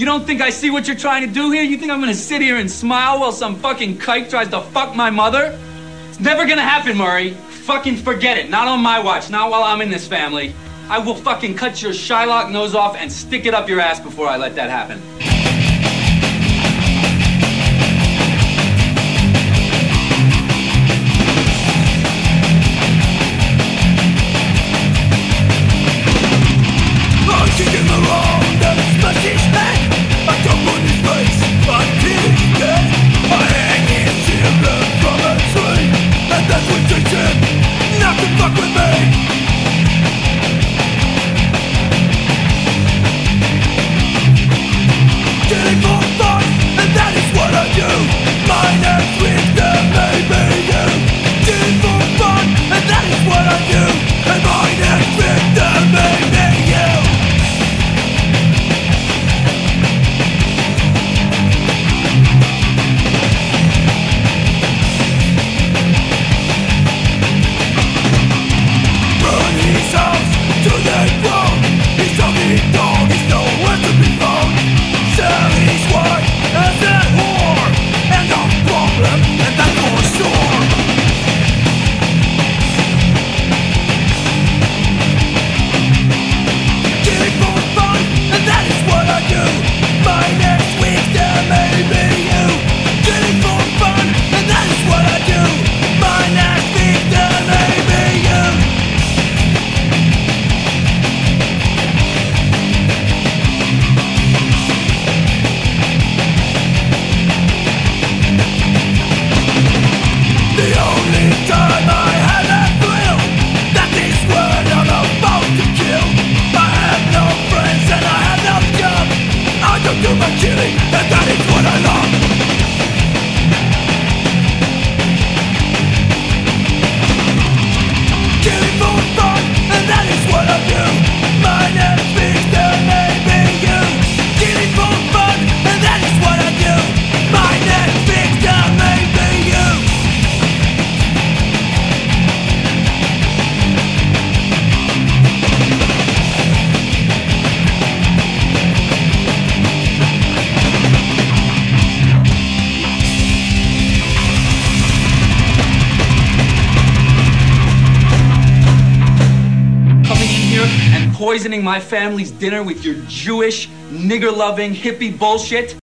You don't think I see what you're trying to do here? You think I'm gonna sit here and smile while some fucking kike tries to fuck my mother? It's never gonna happen, Murray. Fucking forget it. Not on my watch. Not while I'm in this family. I will fucking cut your Shylock nose off and stick it up your ass before I let that happen. Not to fuck with me. the only time. Poisoning my family's dinner with your Jewish, nigger loving, hippie bullshit?